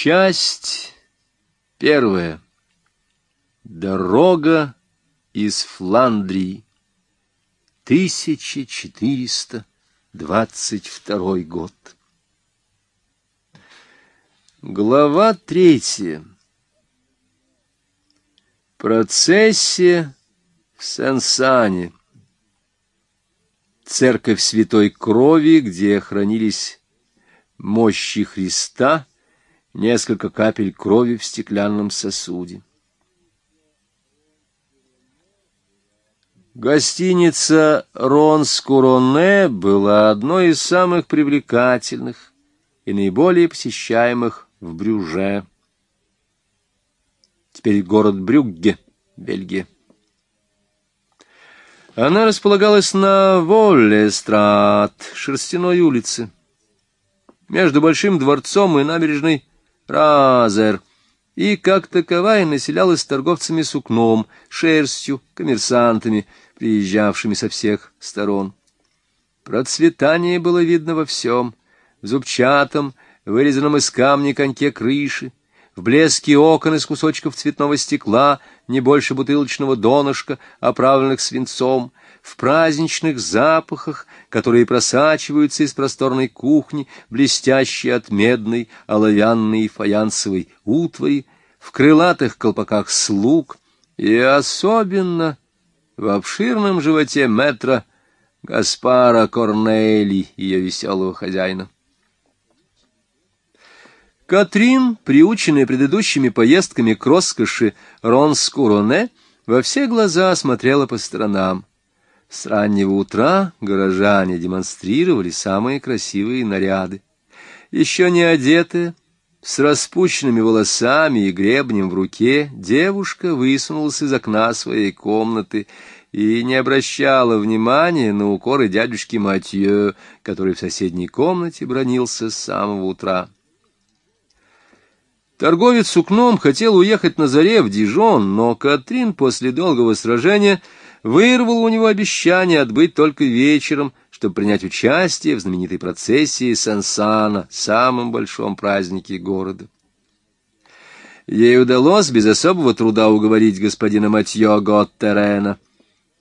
Часть первая. Дорога из Фландрии. 1422 год. Глава третья. Процессия в Сен-Сане. Церковь Святой Крови, где хранились мощи Христа — несколько капель крови в стеклянном сосуде. Гостиница Ронскуроне была одной из самых привлекательных и наиболее посещаемых в Брюже. Теперь город Брюгге, Бельгия. Она располагалась на Воллестрат, Шерстяной улице, между Большим дворцом и набережной Разер, и как таковая населялась торговцами сукном, шерстью, коммерсантами, приезжавшими со всех сторон. Процветание было видно во всем, в зубчатом, вырезанном из камня коньке крыши, в блеске окон из кусочков цветного стекла, не больше бутылочного донышка, оправленных свинцом, в праздничных запахах, которые просачиваются из просторной кухни, блестящей от медной, оловянной и фаянсовой утвари, в крылатых колпаках слуг и особенно в обширном животе метра Гаспара Корнели, ее веселого хозяина. Катрин, приученная предыдущими поездками к роскоши Ронскуроне, во все глаза смотрела по сторонам. С раннего утра горожане демонстрировали самые красивые наряды. Еще не одетая, с распущенными волосами и гребнем в руке, девушка высунулась из окна своей комнаты и не обращала внимания на укоры дядюшки Матье, который в соседней комнате бронился с самого утра. Торговец сукном хотел уехать на заре в Дижон, но Катрин после долгого сражения — вырвал у него обещание отбыть только вечером, чтобы принять участие в знаменитой процессии Сансана, самом большом празднике города. Ей удалось без особого труда уговорить господина Матьё Готтерена.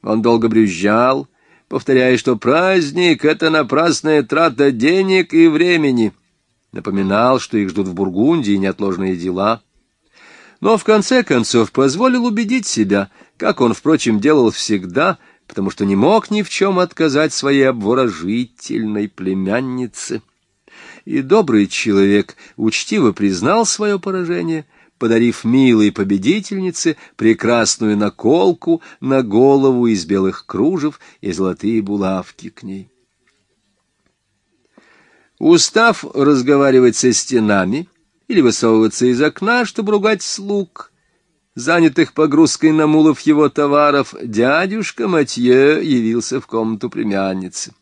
Он долго брюзжал, повторяя, что праздник — это напрасная трата денег и времени. Напоминал, что их ждут в Бургундии неотложные дела. Но в конце концов позволил убедить себя — как он, впрочем, делал всегда, потому что не мог ни в чем отказать своей обворожительной племяннице. И добрый человек учтиво признал свое поражение, подарив милой победительнице прекрасную наколку на голову из белых кружев и золотые булавки к ней. Устав разговаривать со стенами или высовываться из окна, чтобы ругать слуг, занятых погрузкой на мулов его товаров, дядюшка Матье явился в комнату племянницы.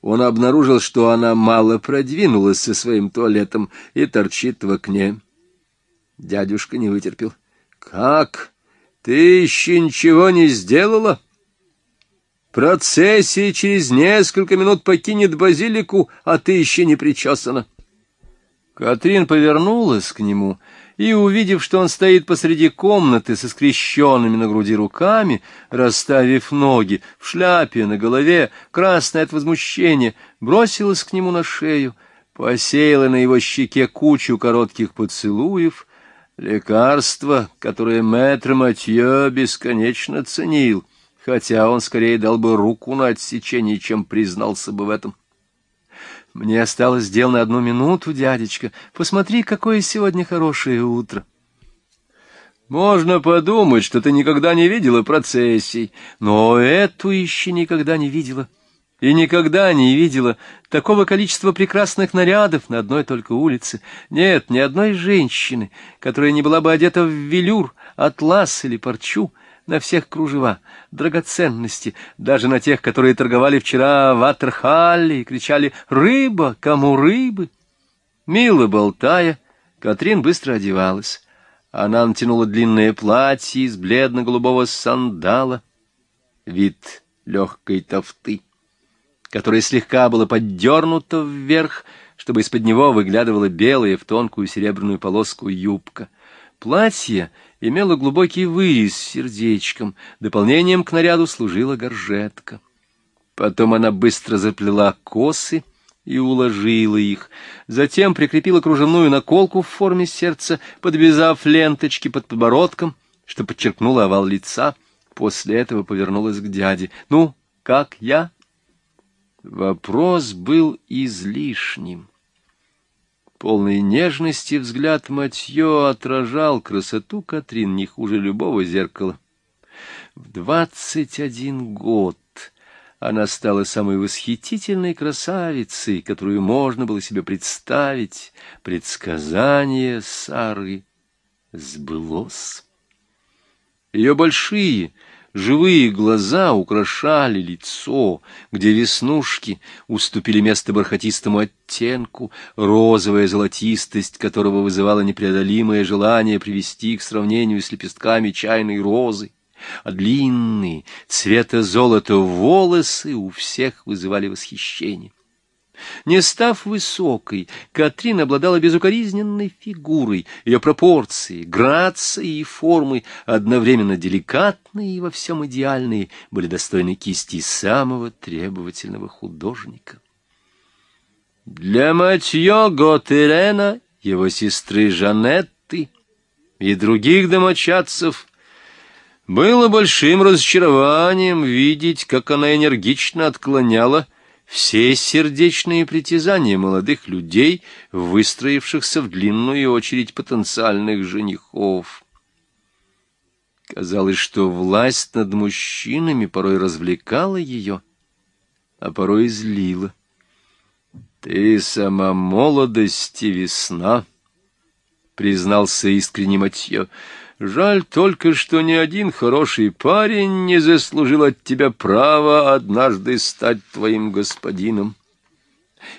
Он обнаружил, что она мало продвинулась со своим туалетом и торчит в окне. Дядюшка не вытерпел. — Как? Ты еще ничего не сделала? Процессия через несколько минут покинет базилику, а ты еще не причесана. Катрин повернулась к нему — и, увидев, что он стоит посреди комнаты со скрещенными на груди руками, расставив ноги, в шляпе, на голове, красная от возмущения, бросилась к нему на шею, посеяла на его щеке кучу коротких поцелуев, лекарство, которое мэтр Матье бесконечно ценил, хотя он скорее дал бы руку на отсечение, чем признался бы в этом. Мне осталось дел на одну минуту, дядечка. Посмотри, какое сегодня хорошее утро. Можно подумать, что ты никогда не видела процессий, но эту еще никогда не видела. И никогда не видела такого количества прекрасных нарядов на одной только улице. Нет, ни одной женщины, которая не была бы одета в велюр, атлас или парчу, на всех кружева, драгоценности, даже на тех, которые торговали вчера в Атерхалле и кричали «Рыба! Кому рыбы?» Мило болтая, Катрин быстро одевалась. Она натянула длинное платье из бледно-голубого сандала, вид легкой тофты, которая слегка была поддернута вверх, чтобы из-под него выглядывала белая в тонкую серебряную полоску юбка. Платье имело глубокий вырез с сердечком, дополнением к наряду служила горжетка. Потом она быстро заплела косы и уложила их, затем прикрепила кружевную наколку в форме сердца, подвязав ленточки под подбородком, что подчеркнуло овал лица. После этого повернулась к дяде. «Ну, как я?» Вопрос был излишним. Полный нежности взгляд Матье отражал красоту Катрин не хуже любого зеркала. В двадцать один год она стала самой восхитительной красавицей, которую можно было себе представить. Предсказание Сары сбылось. Ее большие, живые глаза украшали лицо, где веснушки уступили место бархатистому оттенку, розовая золотистость которого вызывала непреодолимое желание привести к сравнению с лепестками чайной розы а длинные, цвета золота волосы у всех вызывали восхищение. Не став высокой, Катрин обладала безукоризненной фигурой, ее пропорции, грации и формы, одновременно деликатные и во всем идеальные, были достойны кисти самого требовательного художника. Для Матьё Готерена, его сестры Жанетты и других домочадцев было большим разочарованием видеть, как она энергично отклоняла все сердечные притязания молодых людей, выстроившихся в длинную очередь потенциальных женихов. Казалось, что власть над мужчинами порой развлекала ее, а порой злила. «Ты сама молодость и весна», — признался искренне Матье, — Жаль только, что ни один хороший парень не заслужил от тебя права однажды стать твоим господином.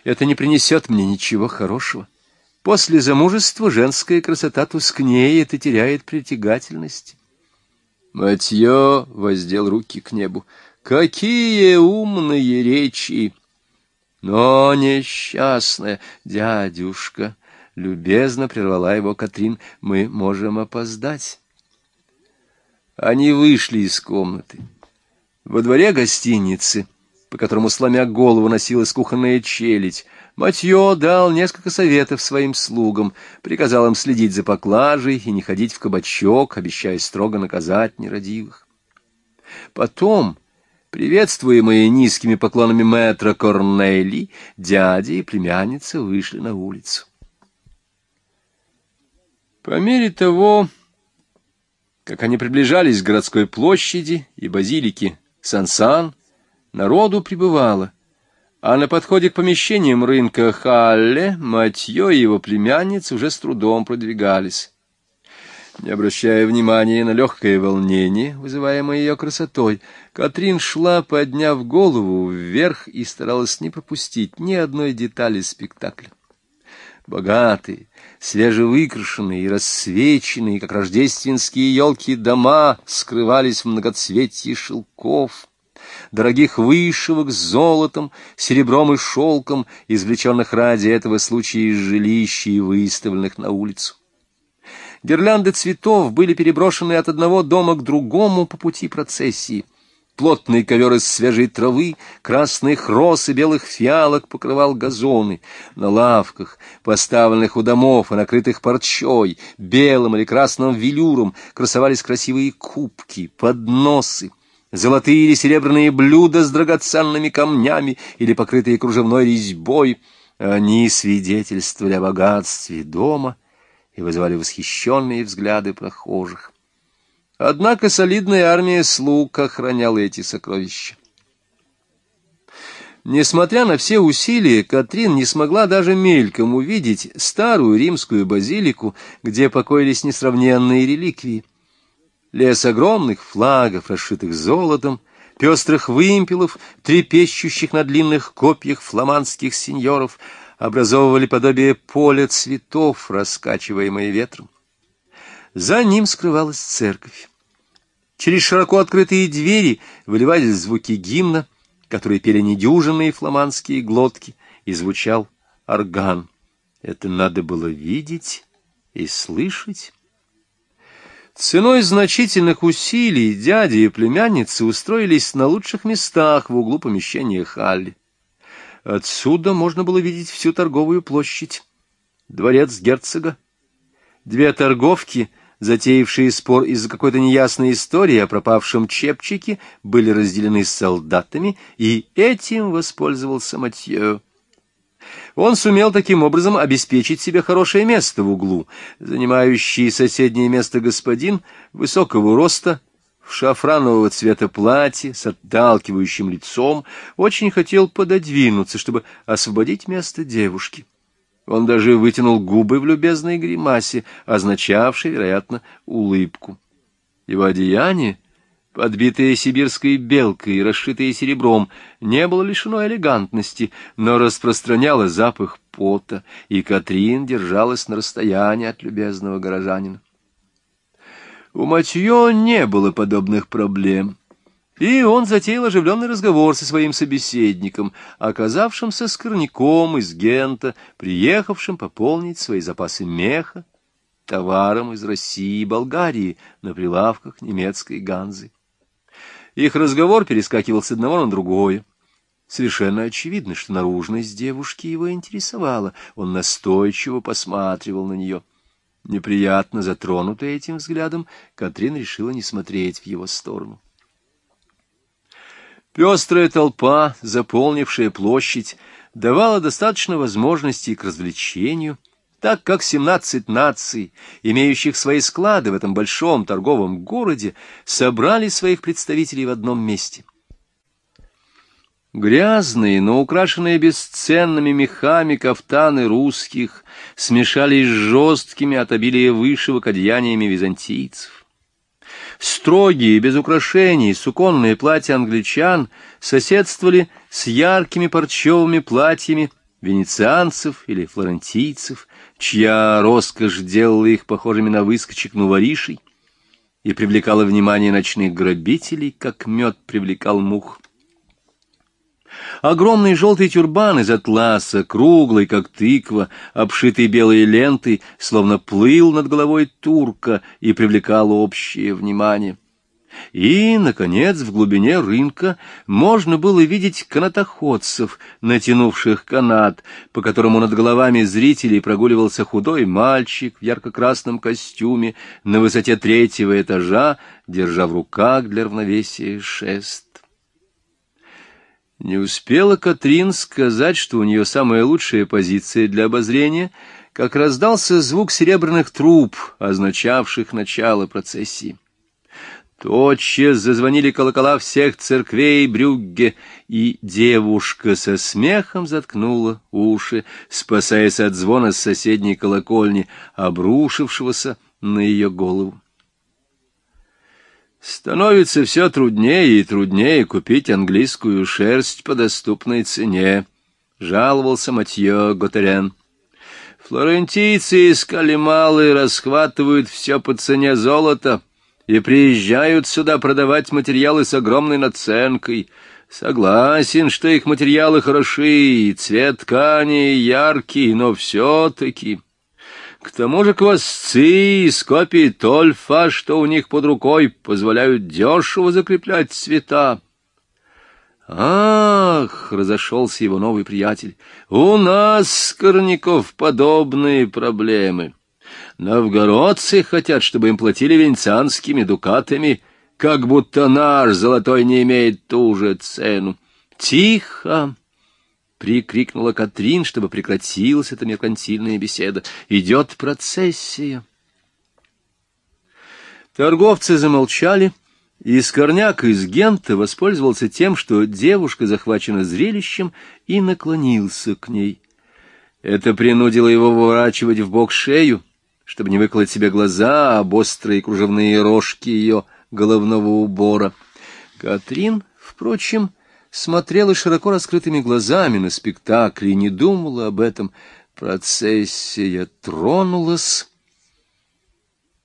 Это не принесет мне ничего хорошего. После замужества женская красота тускнеет и теряет притягательность. Матье воздел руки к небу. Какие умные речи! Но несчастная дядюшка! Любезно прервала его Катрин. Мы можем опоздать. Они вышли из комнаты. Во дворе гостиницы, по которому, сломя голову, носилась кухонная челядь, Матье дал несколько советов своим слугам, приказал им следить за поклажей и не ходить в кабачок, обещая строго наказать нерадивых. Потом, приветствуемые низкими поклонами мэтра Корнелли, дядя и племянница вышли на улицу. По мере того, как они приближались к городской площади и базилике Сан-Сан, народу прибывало, а на подходе к помещениям рынка Халле Матьё и его племянниц уже с трудом продвигались. Не обращая внимания на легкое волнение, вызываемое ее красотой, Катрин шла, подняв голову вверх и старалась не пропустить ни одной детали спектакля. Богатые, свежевыкрашенные и рассвеченные, как рождественские елки, дома скрывались в многоцветье шелков, дорогих вышивок с золотом, серебром и шелком, извлеченных ради этого случая из жилища и выставленных на улицу. Гирлянды цветов были переброшены от одного дома к другому по пути процессии — Плотный ковер из свежей травы, красных роз и белых фиалок покрывал газоны. На лавках, поставленных у домов и накрытых парчой, белым или красным велюром, красовались красивые кубки, подносы, золотые или серебряные блюда с драгоценными камнями или покрытые кружевной резьбой. Они свидетельствовали о богатстве дома и вызывали восхищенные взгляды прохожих. Однако солидная армия слуг охраняла эти сокровища. Несмотря на все усилия, Катрин не смогла даже мельком увидеть старую римскую базилику, где покоились несравненные реликвии. Лес огромных флагов, расшитых золотом, пестрых вымпелов, трепещущих на длинных копьях фламандских сеньоров, образовывали подобие поля цветов, раскачиваемое ветром. За ним скрывалась церковь. Через широко открытые двери выливались звуки гимна, которые пели недюжинные фламандские глотки, и звучал орган. Это надо было видеть и слышать. Ценой значительных усилий дядя и племянница устроились на лучших местах в углу помещения Халли. Отсюда можно было видеть всю торговую площадь, дворец герцога. Две торговки, затеявшие спор из-за какой-то неясной истории о пропавшем чепчике, были разделены с солдатами, и этим воспользовался Матье. Он сумел таким образом обеспечить себе хорошее место в углу. Занимающий соседнее место господин высокого роста, в шафранового цвета платье, с отталкивающим лицом, очень хотел пододвинуться, чтобы освободить место девушки. Он даже вытянул губы в любезной гримасе, означавшей, вероятно, улыбку. Его одеяние подбитое сибирской белкой и расшитое серебром, не было лишено элегантности, но распространяло запах пота, и Катрин держалась на расстоянии от любезного горожанина. У Матье не было подобных проблем, и он затеял оживленный разговор со своим собеседником, оказавшимся скорняком из Гента, приехавшим пополнить свои запасы меха, товаром из России и Болгарии на прилавках немецкой Ганзы. Их разговор перескакивал с одного на другое. Совершенно очевидно, что наружность девушки его интересовала. Он настойчиво посматривал на нее. Неприятно затронутая этим взглядом, Катрин решила не смотреть в его сторону. Пестрая толпа, заполнившая площадь, давала достаточно возможностей к развлечению — так как семнадцать наций, имеющих свои склады в этом большом торговом городе, собрали своих представителей в одном месте. Грязные, но украшенные бесценными мехами кафтаны русских смешались с жесткими от обилия вышивок одеяниями византийцев. Строгие, без украшений, суконные платья англичан соседствовали с яркими парчевыми платьями венецианцев или флорентийцев, чья роскошь делала их похожими на выскочек нуворишей и привлекала внимание ночных грабителей, как мед привлекал мух. Огромный желтый тюрбан из атласа, круглый, как тыква, обшитый белой лентой, словно плыл над головой турка и привлекал общее внимание. И, наконец, в глубине рынка можно было видеть канатоходцев, натянувших канат, по которому над головами зрителей прогуливался худой мальчик в ярко-красном костюме на высоте третьего этажа, держа в руках для равновесия шест. Не успела Катрин сказать, что у нее самая лучшая позиция для обозрения, как раздался звук серебряных труб, означавших начало процессии. Тотчас зазвонили колокола всех церквей Брюгге, и девушка со смехом заткнула уши, спасаясь от звона с соседней колокольни, обрушившегося на ее голову. Становится все труднее и труднее купить английскую шерсть по доступной цене, — жаловался Матье Готерен. Флорентийцы из Калималы расхватывают все по цене золота — и приезжают сюда продавать материалы с огромной наценкой. Согласен, что их материалы хороши, цвет ткани яркий, но все-таки... К тому же квасцы из копий тольфа, что у них под рукой, позволяют дешево закреплять цвета. «Ах!» — разошелся его новый приятель. «У нас, Корняков, подобные проблемы». Новгородцы хотят, чтобы им платили венецианскими дукатами, как будто наш золотой не имеет ту же цену. Тихо! — прикрикнула Катрин, чтобы прекратилась эта меркантильная беседа. — Идет процессия. Торговцы замолчали, и Скорняк из Гента воспользовался тем, что девушка захвачена зрелищем, и наклонился к ней. Это принудило его выворачивать в бок шею, чтобы не выколоть себе глаза об острые кружевные рожки ее головного убора. Катрин, впрочем, смотрела широко раскрытыми глазами на спектакль и не думала об этом. Процессия тронулась.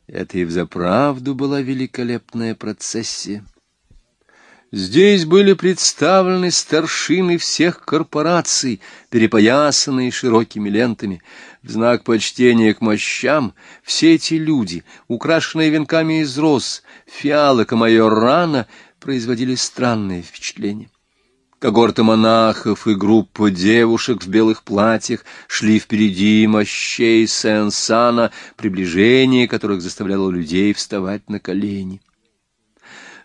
Это и взаправду была великолепная процессия. Здесь были представлены старшины всех корпораций, перепоясанные широкими лентами. В знак почтения к мощам все эти люди, украшенные венками из роз, фиалок и майорана, производили странное впечатление. Когорта монахов и группа девушек в белых платьях шли впереди мощей Сен-Сана, приближение которых заставляло людей вставать на колени.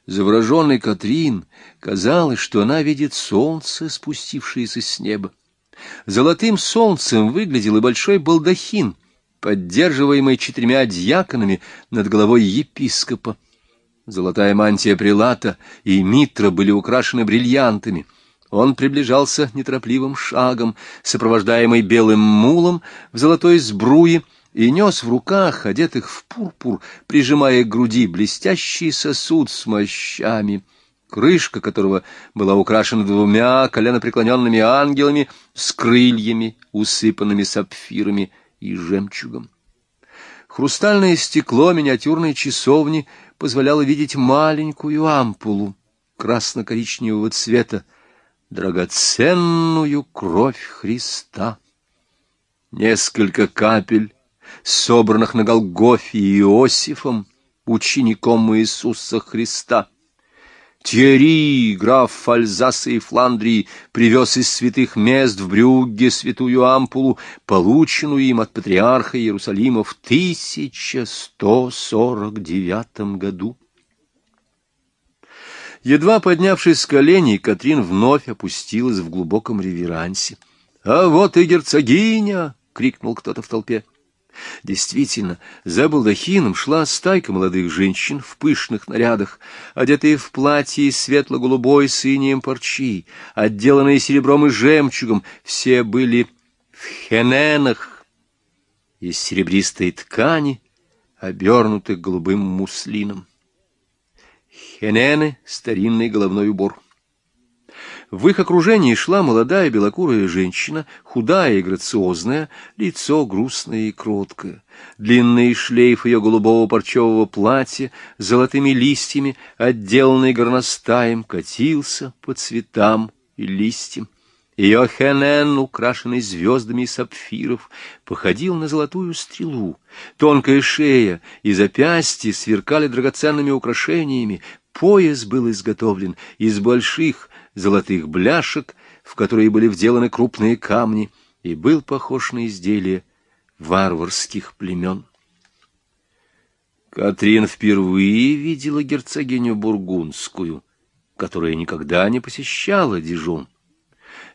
Завороженный Катрин казалось, что она видит солнце, спустившееся с неба. Золотым солнцем выглядел и большой балдахин, поддерживаемый четырьмя дьяконами над головой епископа. Золотая мантия прилата и митра были украшены бриллиантами. Он приближался неторопливым шагом, сопровождаемый белым мулом в золотой сбруе, и нес в руках, одетых в пурпур, прижимая к груди блестящий сосуд с мощами, крышка которого была украшена двумя коленопреклоненными ангелами с крыльями, усыпанными сапфирами и жемчугом. Хрустальное стекло миниатюрной часовни позволяло видеть маленькую ампулу красно-коричневого цвета, драгоценную кровь Христа. Несколько капель собранных на Голгофе Иосифом, учеником Иисуса Христа. Тьерри, граф Альзаса и Фландрии, привез из святых мест в Брюгге святую ампулу, полученную им от патриарха Иерусалима в 1149 году. Едва поднявшись с коленей, Катрин вновь опустилась в глубоком реверансе. — А вот и герцогиня! — крикнул кто-то в толпе. Действительно, за балдахином шла стайка молодых женщин в пышных нарядах, одетые в платье из светло-голубой с инеем парчи, отделанные серебром и жемчугом, все были в хененах из серебристой ткани, обернутых голубым муслином. Хенены — старинный головной убор. В их окружении шла молодая белокурая женщина, худая и грациозная, лицо грустное и кроткое. Длинный шлейф ее голубого парчевого платья золотыми листьями, отделанный горностаем, катился по цветам и листьям. Ее хенен, украшенный звездами и сапфиров, походил на золотую стрелу. Тонкая шея и запястья сверкали драгоценными украшениями. Пояс был изготовлен из больших золотых бляшек, в которые были вделаны крупные камни, и был похож на изделие варварских племен. Катрин впервые видела герцогиню Бургундскую, которая никогда не посещала Дижон.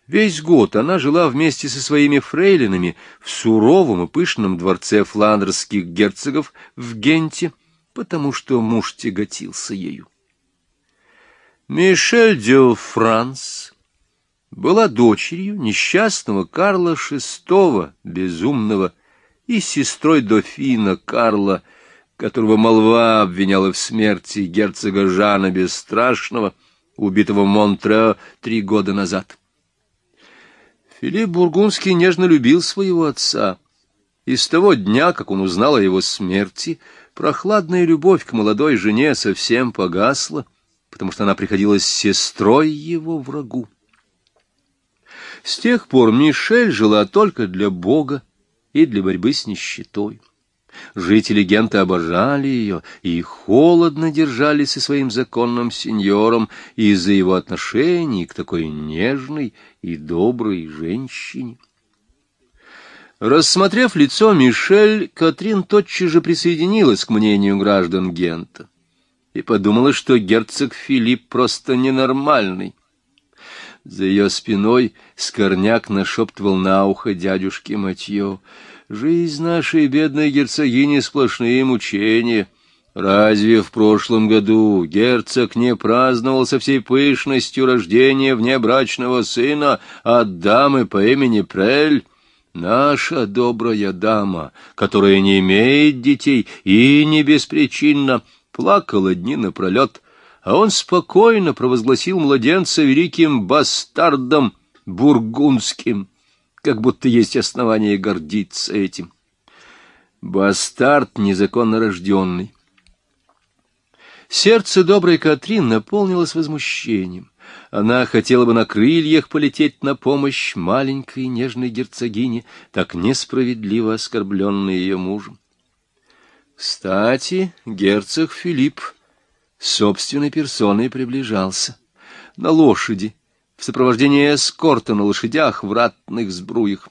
Весь год она жила вместе со своими фрейлинами в суровом и пышном дворце фландерских герцогов в Генте, потому что муж тяготился ею. Мишель де Франс была дочерью несчастного Карла VI, безумного, и сестрой дофина Карла, которого молва обвиняла в смерти герцога Жана Бесстрашного, убитого Монтрео три года назад. Филипп Бургундский нежно любил своего отца, и с того дня, как он узнал о его смерти, прохладная любовь к молодой жене совсем погасла, потому что она приходилась сестрой его врагу. С тех пор Мишель жила только для Бога и для борьбы с нищетой. Жители Гента обожали ее и холодно держались со своим законным сеньором из-за его отношений к такой нежной и доброй женщине. Рассмотрев лицо Мишель, Катрин тотчас же присоединилась к мнению граждан Гента и подумала, что герцог Филипп просто ненормальный. За ее спиной Скорняк нашептывал на ухо дядюшке Матье. «Жизнь нашей бедной герцогини — сплошные мучения. Разве в прошлом году герцог не праздновал со всей пышностью рождения внебрачного сына от дамы по имени Прель?» Наша добрая дама, которая не имеет детей и не беспричинно плакала дни напролет, а он спокойно провозгласил младенца великим бастардом бургундским, как будто есть основания гордиться этим. Бастард незаконно рожденный. Сердце доброй Катрин наполнилось возмущением. Она хотела бы на крыльях полететь на помощь маленькой нежной герцогине, так несправедливо оскорбленной ее мужем. Кстати, герцог Филипп собственной персоной приближался. На лошади, в сопровождении эскорта на лошадях в ратных сбруях.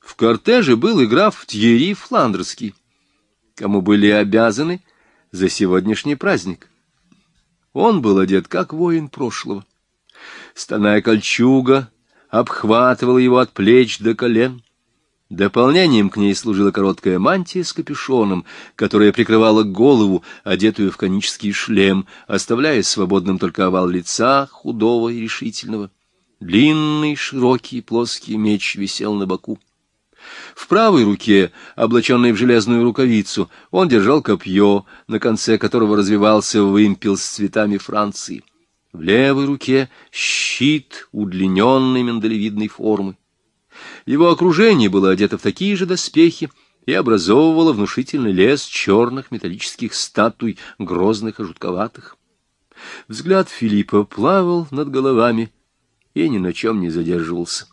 В кортеже был и граф Тьерри Фландерский, кому были обязаны за сегодняшний праздник. Он был одет как воин прошлого. Стальная кольчуга обхватывала его от плеч до колен. Дополнением к ней служила короткая мантия с капюшоном, которая прикрывала голову, одетую в конический шлем, оставляя свободным только овал лица, худого и решительного. Длинный, широкий, плоский меч висел на боку. В правой руке, облаченной в железную рукавицу, он держал копье, на конце которого развивался вымпел с цветами Франции. В левой руке щит удлиненной миндалевидной формы. Его окружение было одето в такие же доспехи и образовывало внушительный лес черных металлических статуй, грозных и жутковатых. Взгляд Филиппа плавал над головами и ни на чем не задерживался.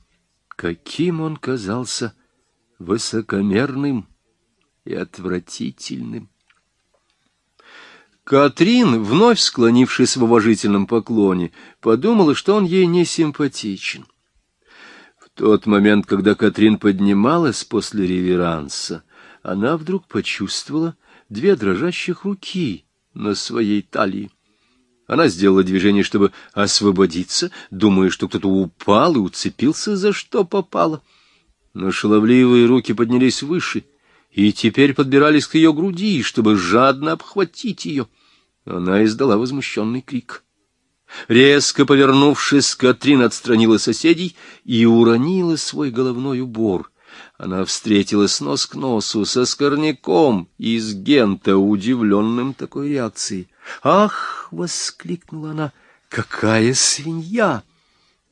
Каким он казался высокомерным и отвратительным. Катрин, вновь склонившись в уважительном поклоне, подумала, что он ей не симпатичен. Тот момент, когда Катрин поднималась после реверанса, она вдруг почувствовала две дрожащих руки на своей талии. Она сделала движение, чтобы освободиться, думая, что кто-то упал и уцепился за что попало. Но шаловливые руки поднялись выше и теперь подбирались к ее груди, чтобы жадно обхватить ее. Она издала возмущенный крик. Резко повернувшись, Катрин отстранила соседей и уронила свой головной убор. Она встретилась нос к носу со скорняком из Гента, удивленным такой реакцией. «Ах!» — воскликнула она. «Какая свинья!»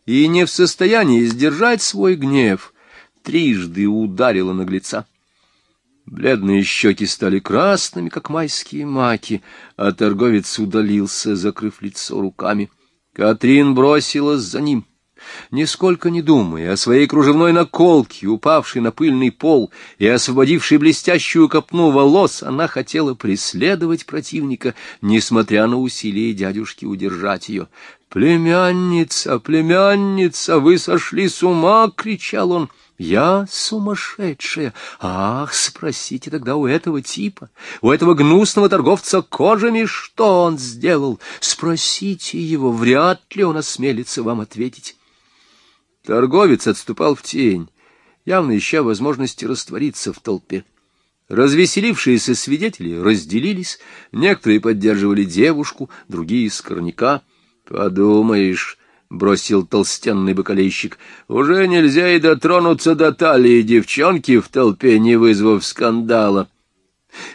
И не в состоянии сдержать свой гнев — трижды ударила наглеца. Бледные щеки стали красными, как майские маки, а торговец удалился, закрыв лицо руками. Катрин бросилась за ним. Нисколько не думая о своей кружевной наколке, упавшей на пыльный пол и освободившей блестящую копну волос, она хотела преследовать противника, несмотря на усилия дядюшки удержать ее. «Племянница, племянница, вы сошли с ума!» — кричал он. Я сумасшедшая. Ах, спросите тогда у этого типа, у этого гнусного торговца кожами, что он сделал. Спросите его, вряд ли он осмелится вам ответить. Торговец отступал в тень, явно ища возможности раствориться в толпе. Развеселившиеся свидетели разделились, некоторые поддерживали девушку, другие — скорняка. Подумаешь, — бросил толстенный бокалейщик. — Уже нельзя и дотронуться до талии девчонки в толпе, не вызвав скандала.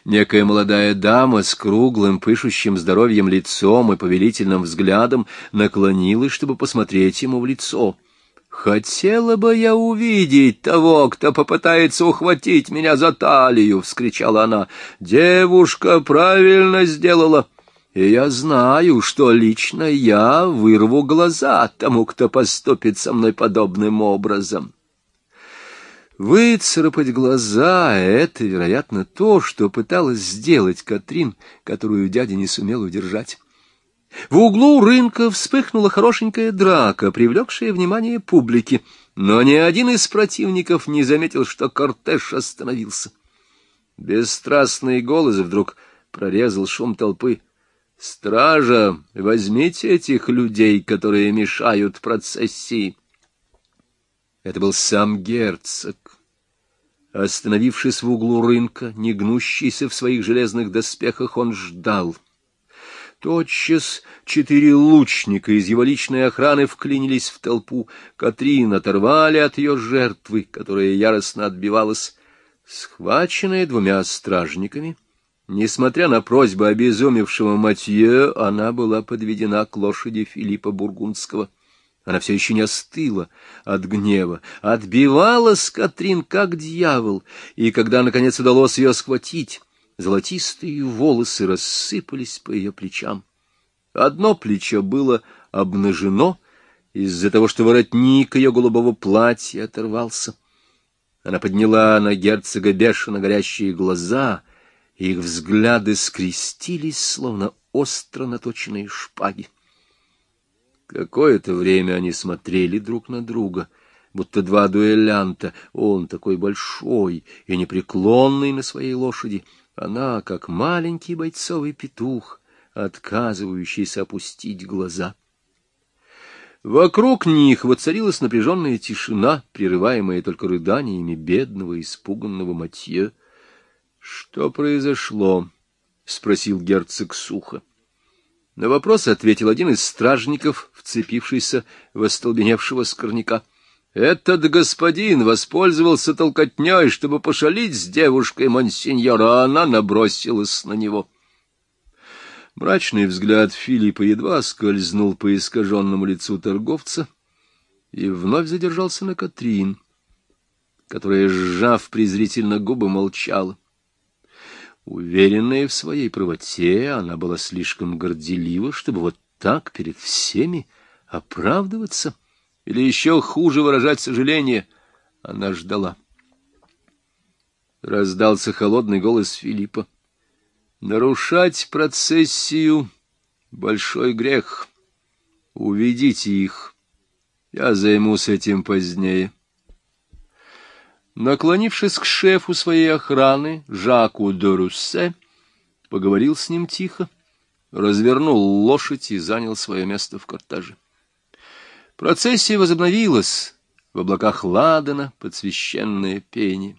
Некая молодая дама с круглым, пышущим здоровьем лицом и повелительным взглядом наклонилась, чтобы посмотреть ему в лицо. «Хотела бы я увидеть того, кто попытается ухватить меня за талию!» — вскричала она. «Девушка правильно сделала!» И я знаю, что лично я вырву глаза тому, кто поступит со мной подобным образом. Выцарапать глаза — это, вероятно, то, что пыталась сделать Катрин, которую дядя не сумел удержать. В углу рынка вспыхнула хорошенькая драка, привлекшая внимание публики, но ни один из противников не заметил, что кортеж остановился. Бесстрастный голос вдруг прорезал шум толпы — Стража, возьмите этих людей, которые мешают процессии. Это был сам герцог. Остановившись в углу рынка, не гнущийся в своих железных доспехах, он ждал. Тотчас четыре лучника из его личной охраны вклинились в толпу. Катрин оторвали от ее жертвы, которая яростно отбивалась. Схваченная двумя стражниками, Несмотря на просьбы обезумевшего Матье, она была подведена к лошади Филиппа Бургундского. Она все еще не остыла от гнева, отбивалась Катрин как дьявол, и когда, наконец, удалось ее схватить, Золотистые волосы рассыпались по ее плечам. Одно плечо было обнажено из-за того, что воротник ее голубого платья оторвался. Она подняла на герцога бешено горящие глаза, их взгляды скрестились, словно остро наточенные шпаги. Какое-то время они смотрели друг на друга, будто два дуэлянта, он такой большой и непреклонный на своей лошади, она, как маленький бойцовый петух, отказывающийся опустить глаза. Вокруг них воцарилась напряженная тишина, прерываемая только рыданиями бедного, испуганного Матье. — Что произошло? — спросил герцог сухо. На вопрос ответил один из стражников, вцепившийся в остолбеневшего скорняка. Этот господин воспользовался толкотней, чтобы пошалить с девушкой монсеньора, а она набросилась на него. Мрачный взгляд Филиппа едва скользнул по искаженному лицу торговца и вновь задержался на Катрин, которая, сжав презрительно губы, молчала. Уверенная в своей правоте, она была слишком горделива, чтобы вот так перед всеми оправдываться или еще хуже выражать сожаление. Она ждала. Раздался холодный голос Филиппа. Нарушать процессию — большой грех. Уведите их. Я займусь этим позднее. Наклонившись к шефу своей охраны, Жаку де поговорил с ним тихо, развернул лошадь и занял свое место в кортаже. Процессия возобновилась, в облаках ладана под священное пение.